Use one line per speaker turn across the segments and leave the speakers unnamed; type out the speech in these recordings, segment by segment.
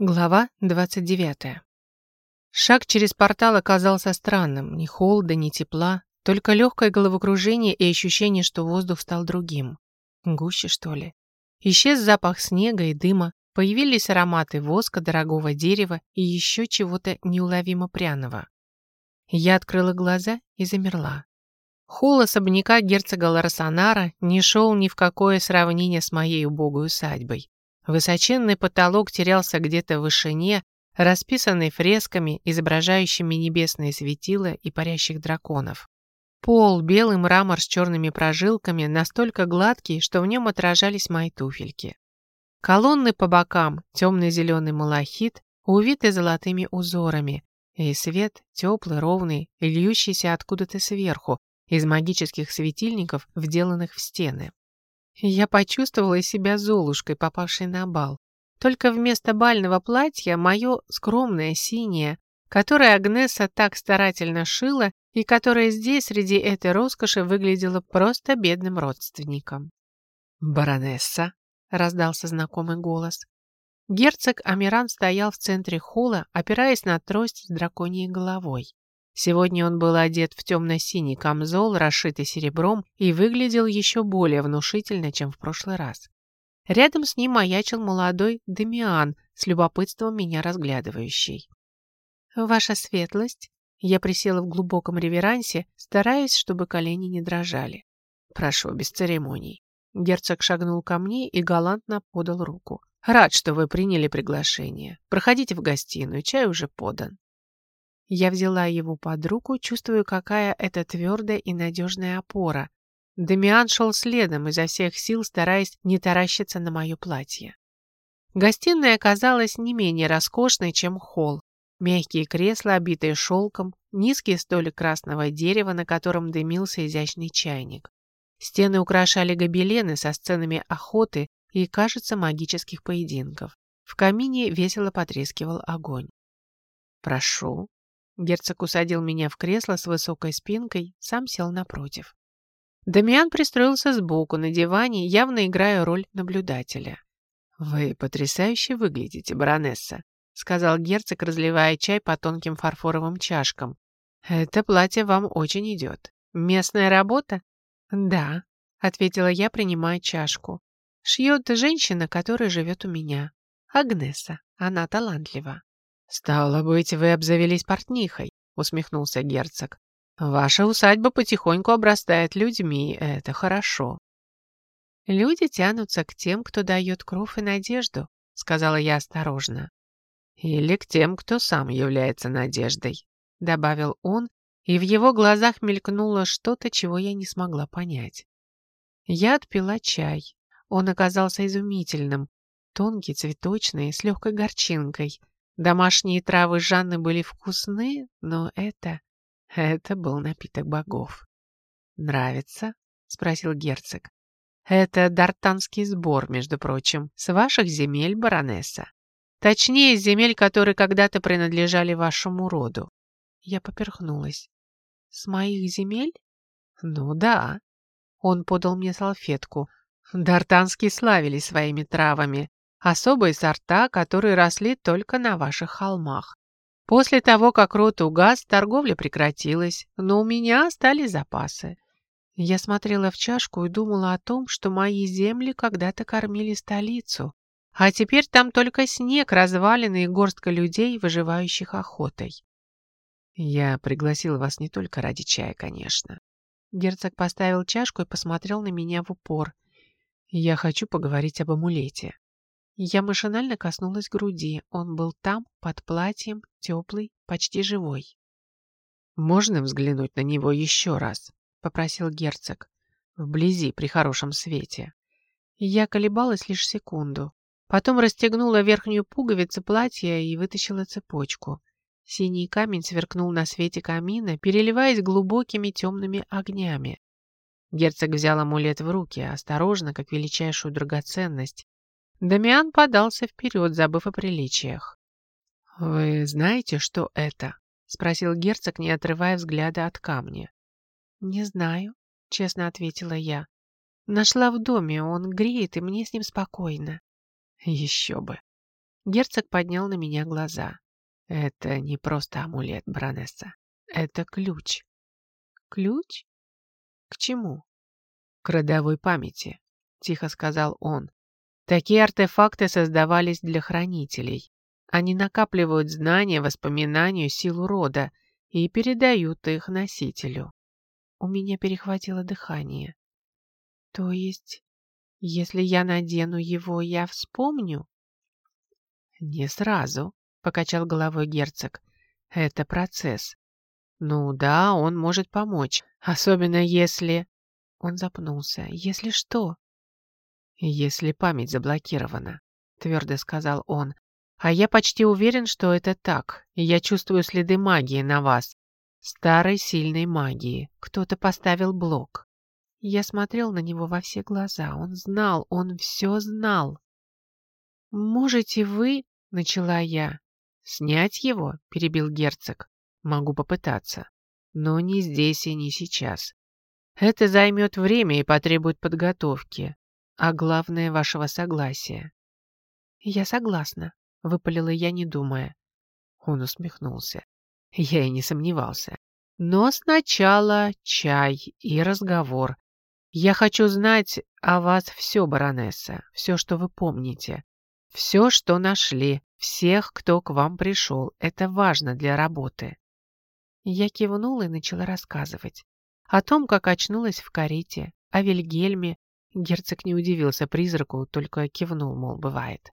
Глава 29. Шаг через портал оказался странным. Ни холода, ни тепла, только легкое головокружение и ощущение, что воздух стал другим. Гуще, что ли? Исчез запах снега и дыма, появились ароматы воска, дорогого дерева и еще чего-то неуловимо пряного. Я открыла глаза и замерла. Холл особняка герцога Ларсонара не шел ни в какое сравнение с моей убогой усадьбой. Высоченный потолок терялся где-то в вышине, расписанный фресками, изображающими небесные светила и парящих драконов. Пол, белый мрамор с черными прожилками, настолько гладкий, что в нем отражались мои туфельки. Колонны по бокам, темно-зеленый малахит, увиты золотыми узорами, и свет теплый, ровный, льющийся откуда-то сверху, из магических светильников, вделанных в стены. Я почувствовала себя золушкой, попавшей на бал. Только вместо бального платья мое скромное синее, которое Агнеса так старательно шила и которое здесь среди этой роскоши выглядело просто бедным родственником. «Баронесса!» — раздался знакомый голос. Герцог Амиран стоял в центре холла, опираясь на трость с драконьей головой. Сегодня он был одет в темно-синий камзол, расшитый серебром, и выглядел еще более внушительно, чем в прошлый раз. Рядом с ним маячил молодой Демиан, с любопытством меня разглядывающий. «Ваша светлость?» Я присела в глубоком реверансе, стараясь, чтобы колени не дрожали. «Прошу, без церемоний». Герцог шагнул ко мне и галантно подал руку. «Рад, что вы приняли приглашение. Проходите в гостиную, чай уже подан». Я взяла его под руку, чувствуя, какая это твердая и надежная опора. Дамиан шел следом, изо всех сил стараясь не таращиться на мое платье. Гостиная оказалась не менее роскошной, чем холл. Мягкие кресла, обитые шелком, низкий столик красного дерева, на котором дымился изящный чайник. Стены украшали гобелены со сценами охоты и, кажется, магических поединков. В камине весело потрескивал огонь. «Прошу», Герцог усадил меня в кресло с высокой спинкой, сам сел напротив. Дамиан пристроился сбоку на диване, явно играя роль наблюдателя. «Вы потрясающе выглядите, баронесса», — сказал герцог, разливая чай по тонким фарфоровым чашкам. «Это платье вам очень идет. Местная работа?» «Да», — ответила я, принимая чашку. «Шьет женщина, которая живет у меня. Агнеса. Она талантлива». «Стало быть, вы обзавелись портнихой», — усмехнулся герцог. «Ваша усадьба потихоньку обрастает людьми, это хорошо». «Люди тянутся к тем, кто дает кровь и надежду», — сказала я осторожно. «Или к тем, кто сам является надеждой», — добавил он, и в его глазах мелькнуло что-то, чего я не смогла понять. Я отпила чай. Он оказался изумительным, тонкий, цветочный, с легкой горчинкой, Домашние травы Жанны были вкусны, но это... Это был напиток богов. «Нравится?» — спросил герцог. «Это дартанский сбор, между прочим, с ваших земель, баронесса. Точнее, земель, которые когда-то принадлежали вашему роду». Я поперхнулась. «С моих земель?» «Ну да». Он подал мне салфетку. Дартанские славились своими травами, особые сорта, которые росли только на ваших холмах. После того, как рот угас, торговля прекратилась, но у меня остались запасы. Я смотрела в чашку и думала о том, что мои земли когда-то кормили столицу, а теперь там только снег, развалины и горстка людей, выживающих охотой. Я пригласил вас не только ради чая, конечно. Герцог поставил чашку и посмотрел на меня в упор. Я хочу поговорить об амулете. Я машинально коснулась груди. Он был там, под платьем, теплый, почти живой. «Можно взглянуть на него еще раз?» — попросил герцог. «Вблизи, при хорошем свете». Я колебалась лишь секунду. Потом расстегнула верхнюю пуговицу платья и вытащила цепочку. Синий камень сверкнул на свете камина, переливаясь глубокими темными огнями. Герцог взял амулет в руки, осторожно, как величайшую драгоценность, Дамиан подался вперед, забыв о приличиях. «Вы знаете, что это?» — спросил герцог, не отрывая взгляда от камня. «Не знаю», — честно ответила я. «Нашла в доме, он греет, и мне с ним спокойно». «Еще бы». Герцог поднял на меня глаза. Это не просто амулет, баронесса. Это ключ. Ключ? К чему? К родовой памяти, тихо сказал он. Такие артефакты создавались для хранителей. Они накапливают знания, воспоминания, силу рода и передают их носителю. У меня перехватило дыхание. То есть, если я надену его, я вспомню? Не сразу, покачал головой герцог. Это процесс. Ну да, он может помочь, особенно если... Он запнулся. Если что? Если память заблокирована, твердо сказал он. А я почти уверен, что это так. Я чувствую следы магии на вас. Старой сильной магии. Кто-то поставил блок. Я смотрел на него во все глаза. Он знал, он все знал. «Можете вы...» — начала я. «Снять его?» — перебил герцог. «Могу попытаться. Но не здесь и не сейчас. Это займет время и потребует подготовки. А главное, вашего согласия». «Я согласна», — выпалила я, не думая. Он усмехнулся. Я и не сомневался. Но сначала чай и разговор. Я хочу знать о вас все, баронесса, все, что вы помните. Все, что нашли, всех, кто к вам пришел. Это важно для работы. Я кивнула и начала рассказывать. О том, как очнулась в карете, о Вильгельме. Герцог не удивился призраку, только кивнул, мол, бывает.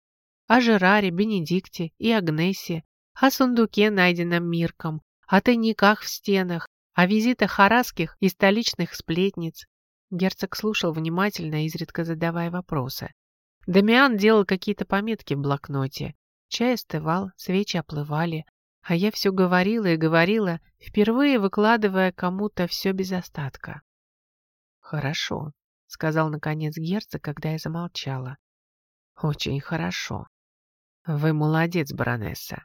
О Жераре, Бенедикте и Агнессе, о сундуке, найденном Мирком, о тайниках в стенах, о визитах хараских и столичных сплетниц. Герцог слушал внимательно, изредка задавая вопросы. Дамиан делал какие-то пометки в блокноте. Чай остывал, свечи оплывали, а я все говорила и говорила, впервые выкладывая кому-то все без остатка. «Хорошо», — сказал наконец герцог, когда я замолчала. «Очень хорошо. Вы молодец, баронесса.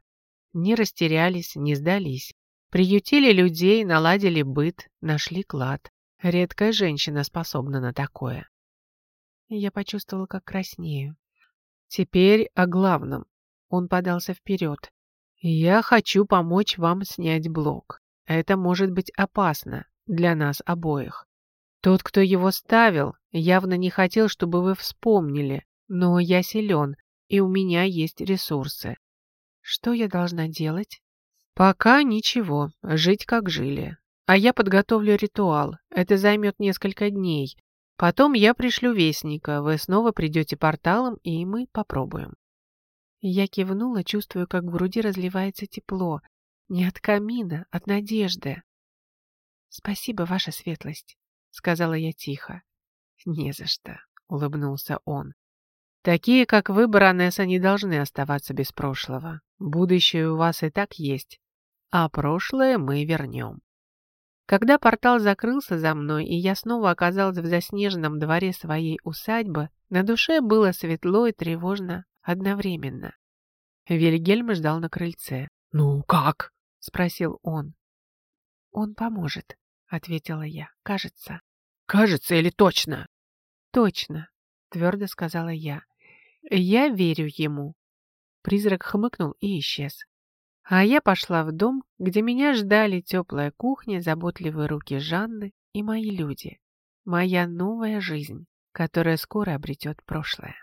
Не растерялись, не сдались. Приютили людей, наладили быт, нашли клад. Редкая женщина способна на такое. Я почувствовала, как краснею. Теперь о главном. Он подался вперед. Я хочу помочь вам снять блок. Это может быть опасно для нас обоих. Тот, кто его ставил, явно не хотел, чтобы вы вспомнили, но я силен, и у меня есть ресурсы. Что я должна делать? Пока ничего, жить как жили. А я подготовлю ритуал. Это займет несколько дней. Потом я пришлю вестника. Вы снова придете порталом, и мы попробуем. Я кивнула, чувствуя, как в груди разливается тепло. Не от камина, от надежды. «Спасибо, ваша светлость», — сказала я тихо. «Не за что», — улыбнулся он. Такие, как вы, баронесса, не должны оставаться без прошлого. Будущее у вас и так есть, а прошлое мы вернем. Когда портал закрылся за мной, и я снова оказалась в заснеженном дворе своей усадьбы, на душе было светло и тревожно одновременно. Вильгельм ждал на крыльце. «Ну, как?» — спросил он. «Он поможет», — ответила я. «Кажется». «Кажется или точно?» «Точно», — твердо сказала я. Я верю ему. Призрак хмыкнул и исчез. А я пошла в дом, где меня ждали теплая кухня, заботливые руки Жанны и мои люди. Моя новая жизнь, которая скоро обретет прошлое.